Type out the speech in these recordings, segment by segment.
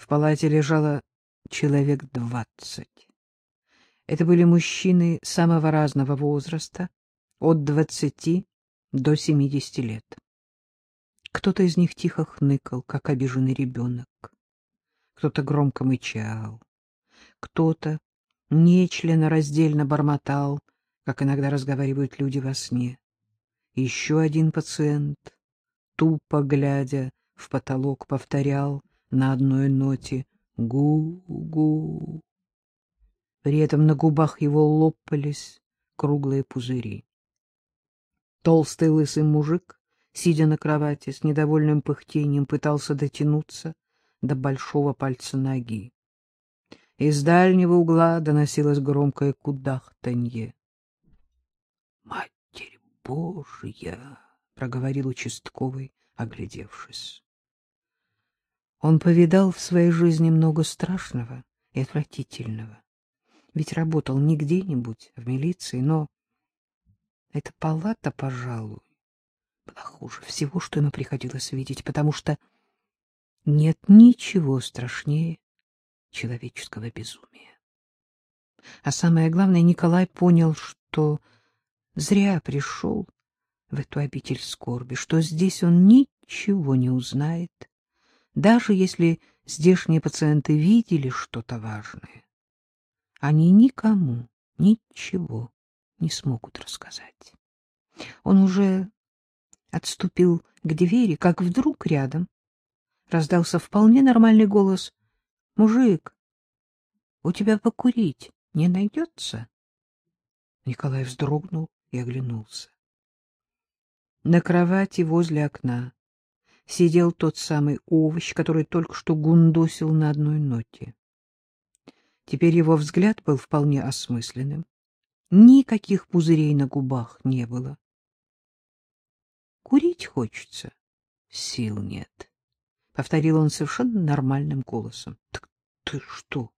В палате лежало человек двадцать. Это были мужчины самого разного возраста, от двадцати до семидесяти лет. Кто-то из них тихо хныкал, как обиженный ребенок. Кто-то громко мычал. Кто-то нечленораздельно бормотал, как иногда разговаривают люди во сне. Еще один пациент, тупо глядя в потолок, повторял на одной ноте «гу-гу». При этом на губах его лопались круглые пузыри. Толстый лысый мужик, сидя на кровати, с недовольным пыхтением пытался дотянуться до большого пальца ноги. Из дальнего угла доносилось громкое кудахтанье. — Матерь Божья! — проговорил участковый, оглядевшись. Он повидал в своей жизни много страшного и отвратительного. Ведь работал не где-нибудь в милиции, но эта палата, пожалуй, была хуже всего, что ему приходилось видеть, потому что нет ничего страшнее человеческого безумия. А самое главное, Николай понял, что зря пришел в эту обитель скорби, что здесь он ничего не узнает, даже если здешние пациенты видели что-то важное. Они никому ничего не смогут рассказать. Он уже отступил к двери, как вдруг рядом раздался вполне нормальный голос. — Мужик, у тебя покурить не найдется? Николай вздрогнул и оглянулся. На кровати возле окна сидел тот самый овощ, который только что гундосил на одной ноте. Теперь его взгляд был вполне осмысленным. Никаких пузырей на губах не было. Курить хочется, сил нет, — повторил он совершенно нормальным голосом. — Так ты что,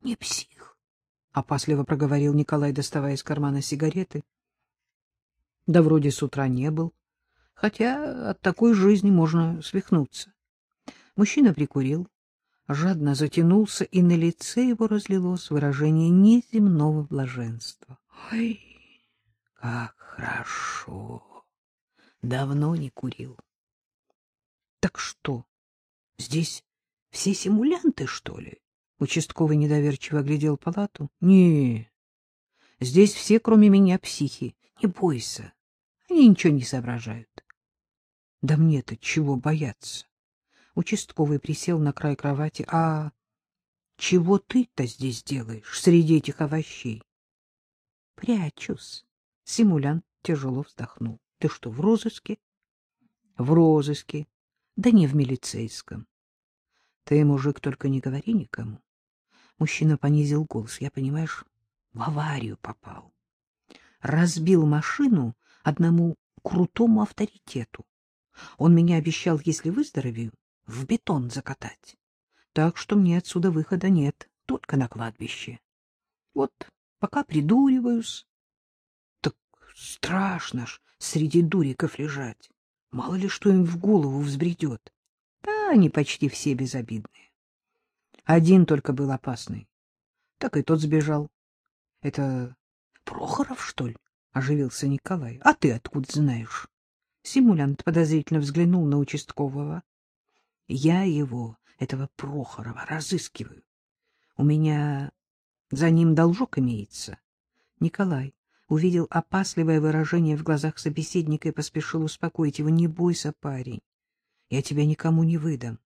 не псих? — опасливо проговорил Николай, доставая из кармана сигареты. — Да вроде с утра не был, хотя от такой жизни можно свихнуться. Мужчина прикурил, жадно затянулся, и на лице его разлилось выражение неземного блаженства. — Ой, как хорошо! Давно не курил. — Так что, здесь все симулянты, что ли? Участковый недоверчиво оглядел палату. — Не, здесь все, кроме меня, психи. Не бойся, они ничего не соображают. — Да мне-то чего бояться? Участковый присел на край кровати. — А чего ты-то здесь делаешь среди этих овощей? — Прячусь. Симулянт тяжело вздохнул. — Ты что, в розыске? — В розыске. Да не в милицейском. — Ты, мужик, только не говори никому. Мужчина понизил голос. Я, понимаешь, в аварию попал. Разбил машину одному крутому авторитету. Он меня обещал, если выздоровею, в бетон закатать. Так что мне отсюда выхода нет, только на кладбище. Вот пока придуриваюсь. Так страшно ж среди дуриков лежать. Мало ли что им в голову взбредет. Да, они почти все безобидные. Один только был опасный. Так и тот сбежал. Это Прохоров, что ли? — оживился Николай. — А ты откуда знаешь? Симулянт подозрительно взглянул на участкового. — Я его, этого Прохорова, разыскиваю. У меня за ним должок имеется. Николай увидел опасливое выражение в глазах собеседника и поспешил успокоить его. — Не бойся, парень, я тебя никому не выдам.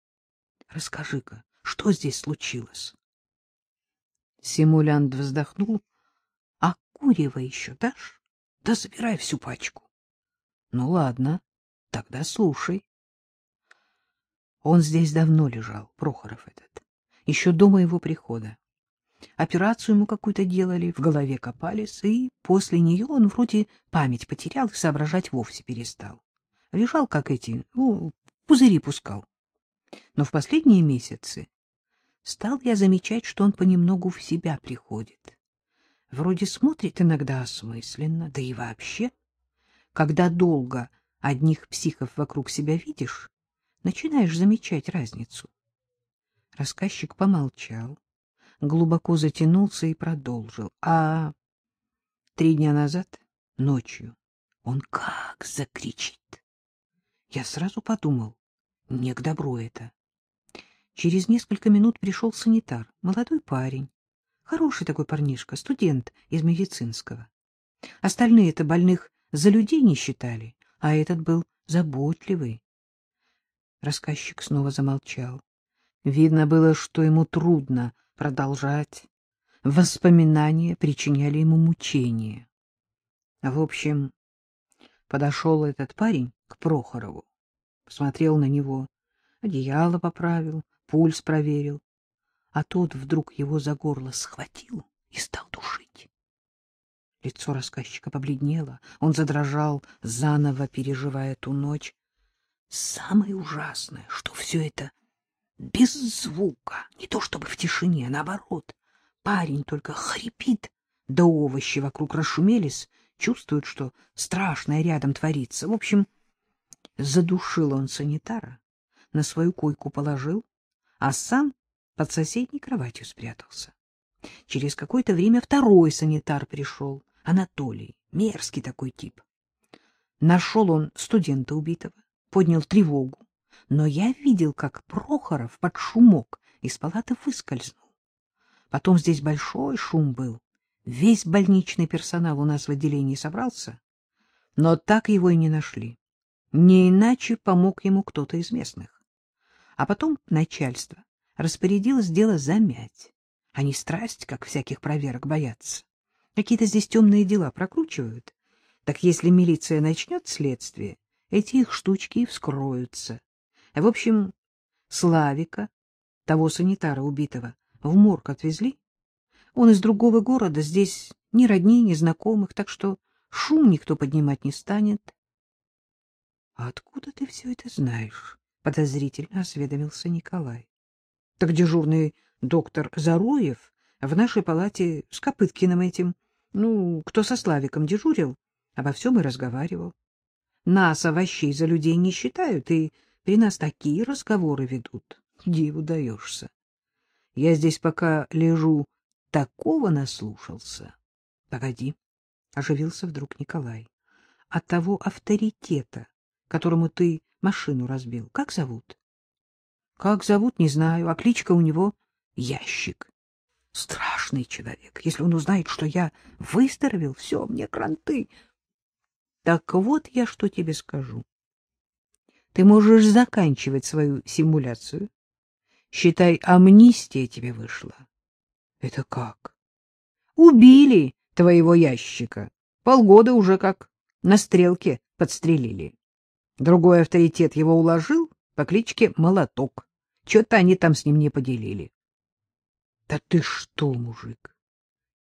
Расскажи-ка, что здесь случилось? Симулянт вздохнул. — А курева еще дашь? Да забирай всю пачку. — Ну, ладно, тогда слушай. Он здесь давно лежал, Прохоров этот, еще до моего прихода. Операцию ему какую-то делали, в голове копались, и после нее он вроде память потерял и соображать вовсе перестал. Лежал, как эти, ну, пузыри пускал. Но в последние месяцы стал я замечать, что он понемногу в себя приходит. Вроде смотрит иногда осмысленно, да и вообще. Когда долго одних психов вокруг себя видишь, начинаешь замечать разницу. Рассказчик помолчал, глубоко затянулся и продолжил. А три дня назад, ночью, он как закричит. Я сразу подумал, не к добру это. Через несколько минут пришел санитар, молодой парень. Хороший такой парнишка, студент из медицинского. Остальные-то больных за людей не считали, а этот был заботливый. Рассказчик снова замолчал. Видно было, что ему трудно продолжать. Воспоминания причиняли ему мучения. В общем, подошел этот парень к Прохорову, посмотрел на него, одеяло поправил, пульс проверил, а тот вдруг его за горло схватил и стал душить. Лицо рассказчика побледнело, он задрожал, заново переживая ту ночь. Самое ужасное, что все это без звука, не то чтобы в тишине, а наоборот. Парень только хрипит, да овощи вокруг расшумелись, чувствуют, что страшное рядом творится. В общем, задушил он санитара, на свою койку положил, а сам под соседней кроватью спрятался. Через какое-то время второй санитар пришел, Анатолий, мерзкий такой тип. Нашел он студента убитого, поднял тревогу, но я видел, как Прохоров под шумок из палаты выскользнул. Потом здесь большой шум был. Весь больничный персонал у нас в отделении собрался, но так его и не нашли. Не иначе помог ему кто-то из местных. А потом начальство распорядилось дело замять. Они страсть, как всяких проверок, боятся. Какие-то здесь темные дела прокручивают. Так если милиция начнет следствие, эти их штучки и вскроются. В общем, Славика, того санитара убитого, в морг отвезли. Он из другого города, здесь ни родни, ни знакомых, так что шум никто поднимать не станет. — А откуда ты все это знаешь? — подозрительно осведомился Николай. — Так дежурный доктор Заруев в нашей палате с Копыткиным этим, ну, кто со Славиком дежурил, обо всем и разговаривал. Нас, овощей, за людей не считают, и при нас такие разговоры ведут. Диву даешься. Я здесь пока лежу, такого наслушался. Погоди, — оживился вдруг Николай. От того авторитета, которому ты машину разбил, как зовут? Как зовут, не знаю, а кличка у него Ящик. Страшный человек. Если он узнает, что я выздоровел, все, мне кранты. Так вот я что тебе скажу. Ты можешь заканчивать свою симуляцию. Считай, амнистия тебе вышла. Это как? Убили твоего ящика. Полгода уже как на стрелке подстрелили. Другой авторитет его уложил по кличке Молоток. Что-то они там с ним не поделили. Да ты что, мужик?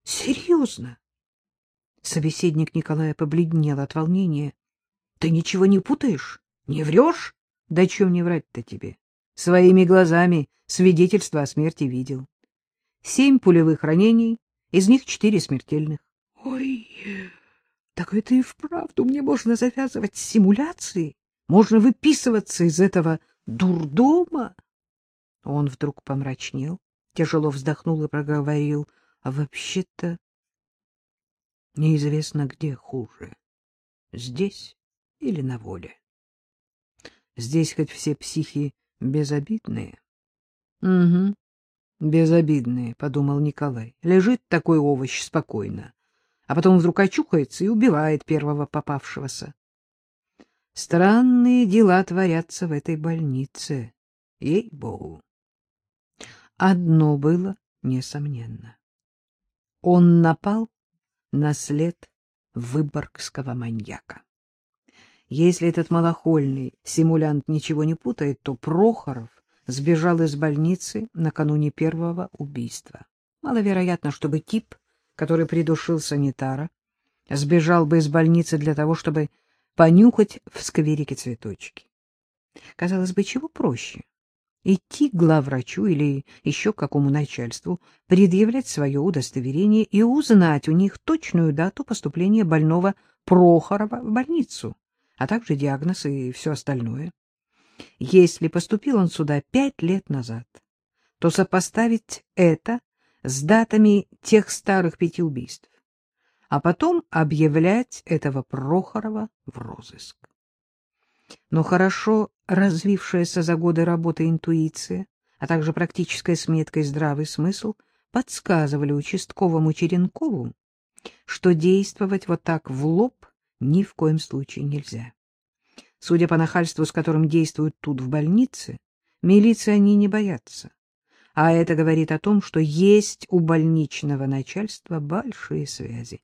Серьезно? Собеседник Николая побледнел от волнения. Ты ничего не путаешь? Не врешь? Да чем не врать-то тебе? Своими глазами свидетельство о смерти видел. Семь пулевых ранений, из них четыре смертельных. Ой, так это и вправду мне можно завязывать симуляции? Можно выписываться из этого дурдома? Он вдруг помрачнел, тяжело вздохнул и проговорил. А вообще-то неизвестно, где хуже. Здесь или на воле. Здесь хоть все психи безобидные. — Угу, безобидные, — подумал Николай. Лежит такой овощ спокойно, а потом вдруг очухается и убивает первого попавшегося. Странные дела творятся в этой больнице, ей-богу. Одно было несомненно. Он напал на след выборгского маньяка. Если этот малохольный симулянт ничего не путает, то Прохоров сбежал из больницы накануне первого убийства. Маловероятно, чтобы тип, который придушил санитара, сбежал бы из больницы для того, чтобы понюхать в скверике цветочки. Казалось бы, чего проще? Идти к главврачу или еще к какому начальству, предъявлять свое удостоверение и узнать у них точную дату поступления больного Прохорова в больницу, а также диагноз и все остальное. Если поступил он сюда пять лет назад, то сопоставить это с датами тех старых пяти убийств, а потом объявлять этого Прохорова в розыск. Но хорошо развившаяся за годы работы интуиция, а также практическая сметка и здравый смысл подсказывали участковому Черенкову, что действовать вот так в лоб ни в коем случае нельзя. Судя по нахальству, с которым действуют тут в больнице, милиции они не боятся. А это говорит о том, что есть у больничного начальства большие связи.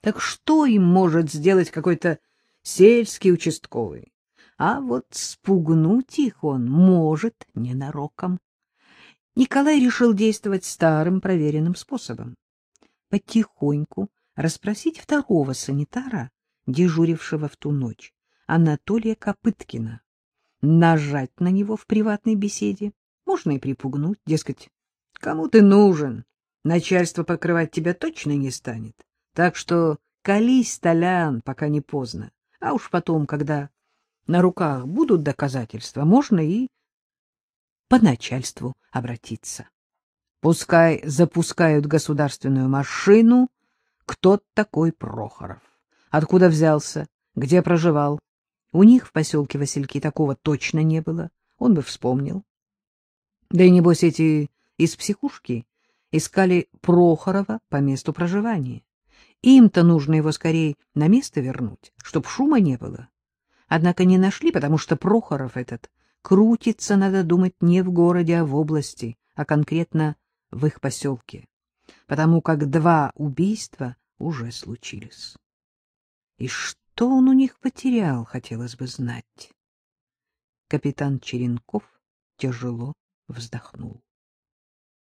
Так что им может сделать какой-то сельский участковый? А вот спугнуть их он может ненароком. Николай решил действовать старым проверенным способом. Потихоньку расспросить второго санитара, дежурившего в ту ночь, Анатолия Копыткина, нажать на него в приватной беседе, можно и припугнуть, дескать, кому ты нужен, начальство покрывать тебя точно не станет, так что колись, Толян, пока не поздно, а уж потом, когда на руках будут доказательства, можно и по начальству обратиться. Пускай запускают государственную машину, кто такой Прохоров, откуда взялся, где проживал. У них в поселке Васильки такого точно не было, он бы вспомнил. Да и небось эти из психушки искали Прохорова по месту проживания. Им-то нужно его скорее на место вернуть, чтоб шума не было. Однако не нашли, потому что Прохоров этот крутится, надо думать, не в городе, а в области, а конкретно в их поселке, потому как два убийства уже случились. И что он у них потерял, хотелось бы знать. Капитан Черенков тяжело вздохнул.